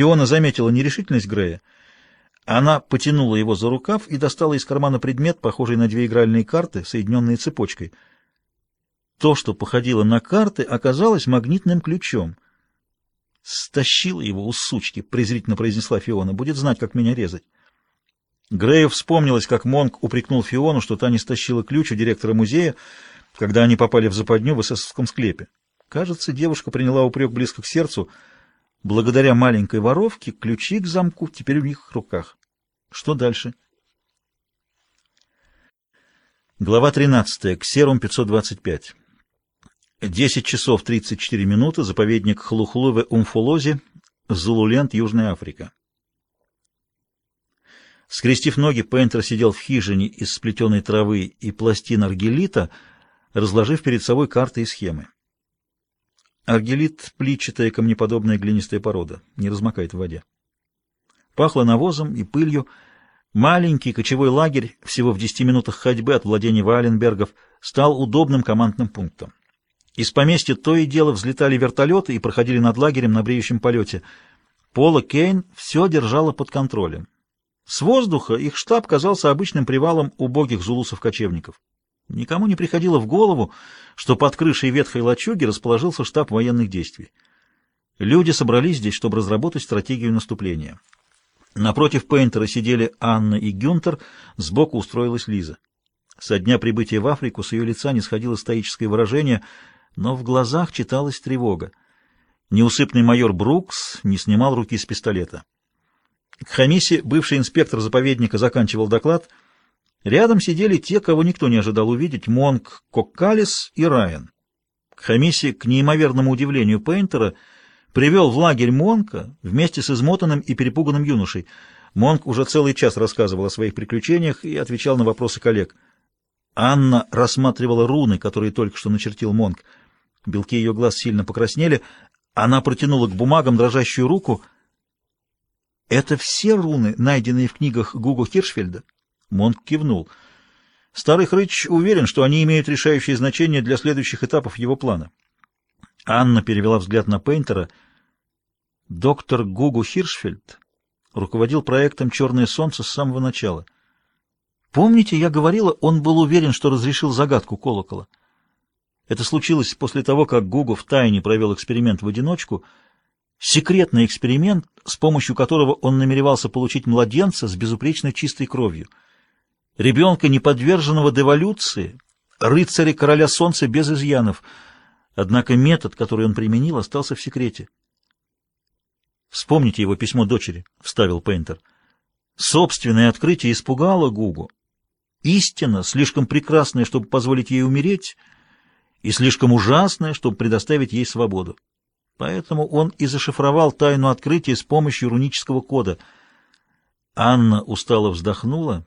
Фиона заметила нерешительность Грея. Она потянула его за рукав и достала из кармана предмет, похожий на две игральные карты, соединенные цепочкой. То, что походило на карты, оказалось магнитным ключом. «Стащила его у сучки», — презрительно произнесла Фиона. «Будет знать, как меня резать». Грею вспомнилось, как Монк упрекнул Фиону, что та не стащила ключ у директора музея, когда они попали в западню в эсэсовском склепе. Кажется, девушка приняла упрек близко к сердцу. Благодаря маленькой воровке ключи к замку теперь в их руках. Что дальше? Глава 13. Ксерум 525. 10 часов 34 минуты. Заповедник Хлухлуве Умфолози, Зулуленд, Южная Африка. Скрестив ноги, Пейнтер сидел в хижине из сплетенной травы и пластин аргелита, разложив перед собой карты и схемы. Аргелит — плитчатая камнеподобная глинистая порода, не размокает в воде. Пахло навозом и пылью. Маленький кочевой лагерь, всего в десяти минутах ходьбы от владения Валенбергов, стал удобным командным пунктом. Из поместья то и дело взлетали вертолеты и проходили над лагерем на бреющем полете. Пола Кейн все держала под контролем. С воздуха их штаб казался обычным привалом убогих зулусов-кочевников. Никому не приходило в голову, что под крышей ветхой лачуги расположился штаб военных действий. Люди собрались здесь, чтобы разработать стратегию наступления. Напротив Пейнтера сидели Анна и Гюнтер, сбоку устроилась Лиза. Со дня прибытия в Африку с ее лица не сходило стоическое выражение, но в глазах читалась тревога. Неусыпный майор Брукс не снимал руки с пистолета. К Хамисе бывший инспектор заповедника заканчивал доклад. Рядом сидели те, кого никто не ожидал увидеть, Монк, Коккалис и Райан. К Хамисе, к неимоверному удивлению Пейнтера, привел в лагерь Монка вместе с измотанным и перепуганным юношей. Монк уже целый час рассказывал о своих приключениях и отвечал на вопросы коллег. Анна рассматривала руны, которые только что начертил Монк. Белки ее глаз сильно покраснели. Она протянула к бумагам дрожащую руку. «Это все руны, найденные в книгах Гуго Хиршфельда?» Монк кивнул. Старый хрыч уверен, что они имеют решающее значение для следующих этапов его плана. Анна перевела взгляд на Пейнтера. Доктор Гугу Хиршфельд руководил проектом «Черное солнце» с самого начала. Помните, я говорила, он был уверен, что разрешил загадку колокола. Это случилось после того, как Гугу втайне провел эксперимент в одиночку, секретный эксперимент, с помощью которого он намеревался получить младенца с безупречно чистой кровью, ребенка, не подверженного деволюции, рыцаря короля солнца без изъянов — Однако метод, который он применил, остался в секрете. «Вспомните его письмо дочери», — вставил Пейнтер. «Собственное открытие испугало Гугу. Истина слишком прекрасная, чтобы позволить ей умереть, и слишком ужасная, чтобы предоставить ей свободу. Поэтому он и зашифровал тайну открытия с помощью рунического кода. Анна устало вздохнула.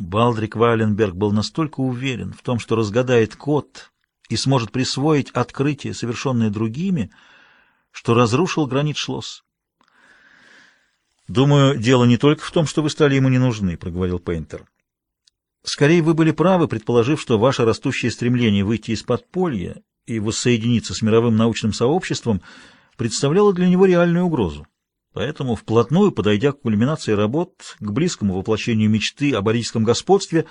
Балдрик Вайленберг был настолько уверен в том, что разгадает код и сможет присвоить открытие, совершенное другими, что разрушил гранит Шлосс. «Думаю, дело не только в том, что вы стали ему не нужны», — проговорил Пейнтер. «Скорее, вы были правы, предположив, что ваше растущее стремление выйти из подполья и воссоединиться с мировым научным сообществом представляло для него реальную угрозу. Поэтому, вплотную подойдя к кульминации работ, к близкому воплощению мечты о борическом господстве,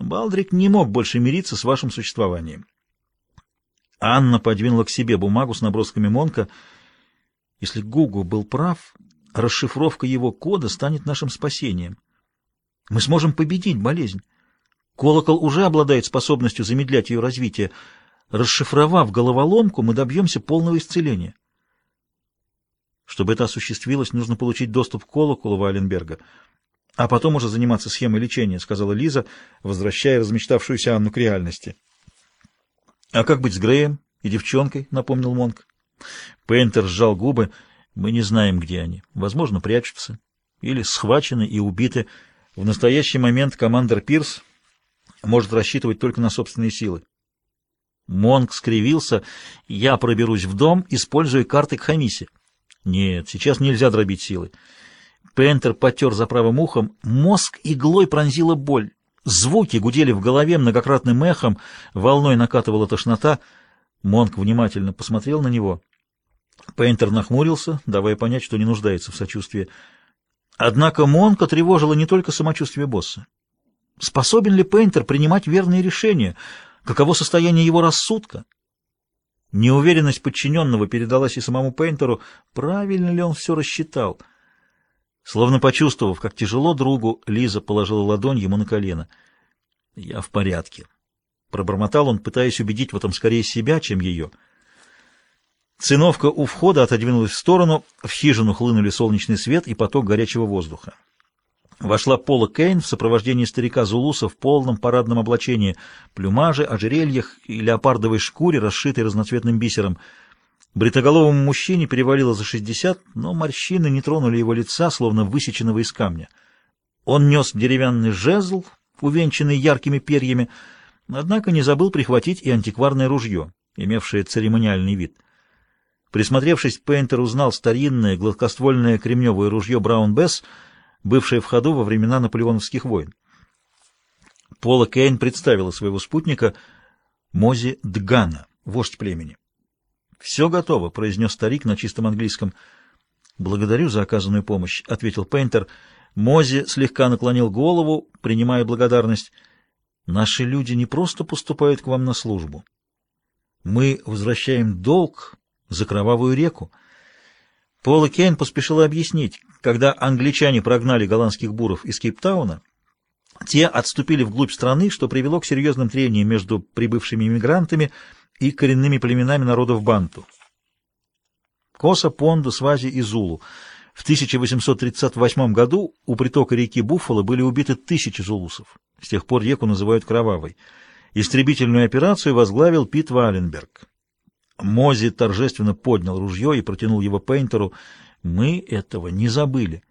Балдрик не мог больше мириться с вашим существованием. Анна подвинула к себе бумагу с набросками Монка. Если Гугу был прав, расшифровка его кода станет нашим спасением. Мы сможем победить болезнь. Колокол уже обладает способностью замедлять ее развитие. Расшифровав головоломку, мы добьемся полного исцеления. Чтобы это осуществилось, нужно получить доступ к колоколу Вайленберга, а потом уже заниматься схемой лечения, — сказала Лиза, возвращая размечтавшуюся Анну к реальности. — А как быть с Греем и девчонкой? — напомнил Монк. Пейнтер сжал губы. — Мы не знаем, где они. Возможно, прячутся. Или схвачены и убиты. В настоящий момент командир Пирс может рассчитывать только на собственные силы. Монк скривился. «Я проберусь в дом, используя карты к Хамисе». «Нет, сейчас нельзя дробить силы». Пентер потер за правым ухом. Мозг иглой пронзила боль. Звуки гудели в голове многократным эхом, волной накатывала тошнота. Монк внимательно посмотрел на него. Пейнтер нахмурился, давая понять, что не нуждается в сочувствии. Однако Монка тревожила не только самочувствие босса. Способен ли Пейнтер принимать верные решения? Каково состояние его рассудка? Неуверенность подчиненного передалась и самому Пейнтеру. Правильно ли он все рассчитал? Словно почувствовав, как тяжело другу, Лиза положила ладонь ему на колено. «Я в порядке», — пробормотал он, пытаясь убедить в этом скорее себя, чем ее. Циновка у входа отодвинулась в сторону, в хижину хлынули солнечный свет и поток горячего воздуха. Вошла Пола Кейн в сопровождении старика Зулуса в полном парадном облачении, плюмаже, ожерельях и леопардовой шкуре, расшитой разноцветным бисером. Бритоголовому мужчине перевалило за шестьдесят, но морщины не тронули его лица, словно высеченного из камня. Он нес деревянный жезл, увенчанный яркими перьями, однако не забыл прихватить и антикварное ружье, имевшее церемониальный вид. Присмотревшись, Пейнтер узнал старинное гладкоствольное кремневое ружье Браун Бесс, бывшее в ходу во времена наполеоновских войн. Пола Кейн представила своего спутника Мози Дгана, вождь племени. «Все готово», — произнес старик на чистом английском. «Благодарю за оказанную помощь», — ответил Пейнтер. Мози слегка наклонил голову, принимая благодарность. «Наши люди не просто поступают к вам на службу. Мы возвращаем долг за кровавую реку». Пола Кейн поспешила объяснить, когда англичане прогнали голландских буров из Кейптауна, те отступили вглубь страны, что привело к серьезным трениям между прибывшими иммигрантами и коренными племенами народов Банту. Коса, Понду, Свази и Зулу. В 1838 году у притока реки Буффало были убиты тысячи зулусов. С тех пор реку называют Кровавой. Истребительную операцию возглавил Пит Валенберг. Мози торжественно поднял ружье и протянул его Пейнтеру. Мы этого не забыли.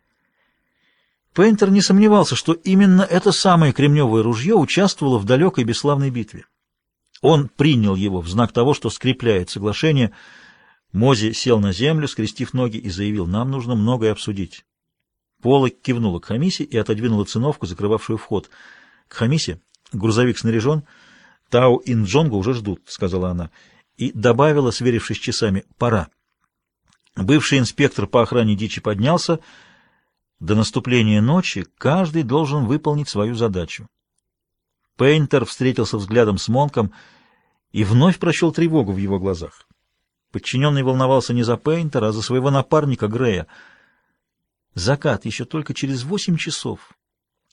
Пейнтер не сомневался, что именно это самое кремневое ружье участвовало в далекой бесславной битве. Он принял его в знак того, что скрепляет соглашение. Мози сел на землю, скрестив ноги, и заявил, нам нужно многое обсудить. Пола кивнула к Хамисе и отодвинула циновку, закрывавшую вход. — К Хамисе? Грузовик снаряжен? — Тау и Нджонга уже ждут, — сказала она, и добавила, сверившись часами, — пора. Бывший инспектор по охране дичи поднялся. До наступления ночи каждый должен выполнить свою задачу. Пейнтер встретился взглядом с Монком и вновь прочел тревогу в его глазах. Подчиненный волновался не за Пейнтера, а за своего напарника Грея. Закат еще только через восемь часов,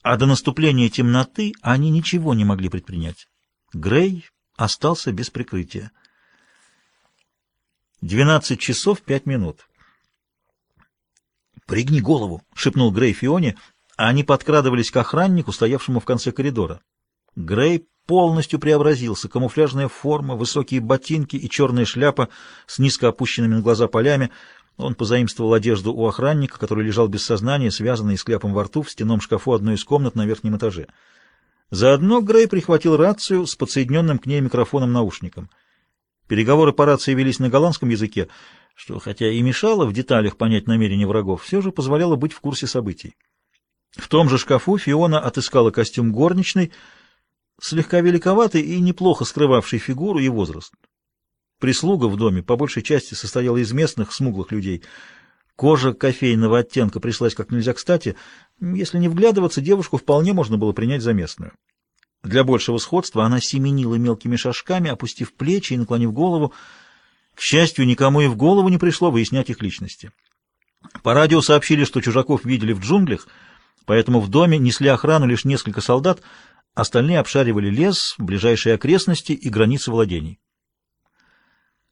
а до наступления темноты они ничего не могли предпринять. Грей остался без прикрытия. Двенадцать часов пять минут. «Пригни голову!» — шепнул Грей Фионе, а они подкрадывались к охраннику, стоявшему в конце коридора. Грей полностью преобразился. Камуфляжная форма, высокие ботинки и черная шляпа с низко опущенными на глаза полями. Он позаимствовал одежду у охранника, который лежал без сознания, связанный с кляпом во рту в стенном шкафу одной из комнат на верхнем этаже. Заодно Грей прихватил рацию с подсоединенным к ней микрофоном-наушником. Переговоры по рации велись на голландском языке, что, хотя и мешало в деталях понять намерения врагов, все же позволяло быть в курсе событий. В том же шкафу Фиона отыскала костюм горничной, слегка великоватый и неплохо скрывавший фигуру и возраст. Прислуга в доме по большей части состояла из местных смуглых людей. Кожа кофейного оттенка пришлась как нельзя кстати. Если не вглядываться, девушку вполне можно было принять за местную. Для большего сходства она семенила мелкими шажками, опустив плечи и наклонив голову. К счастью, никому и в голову не пришло выяснять их личности. По радио сообщили, что чужаков видели в джунглях, поэтому в доме несли охрану лишь несколько солдат, остальные обшаривали лес, ближайшие окрестности и границы владений.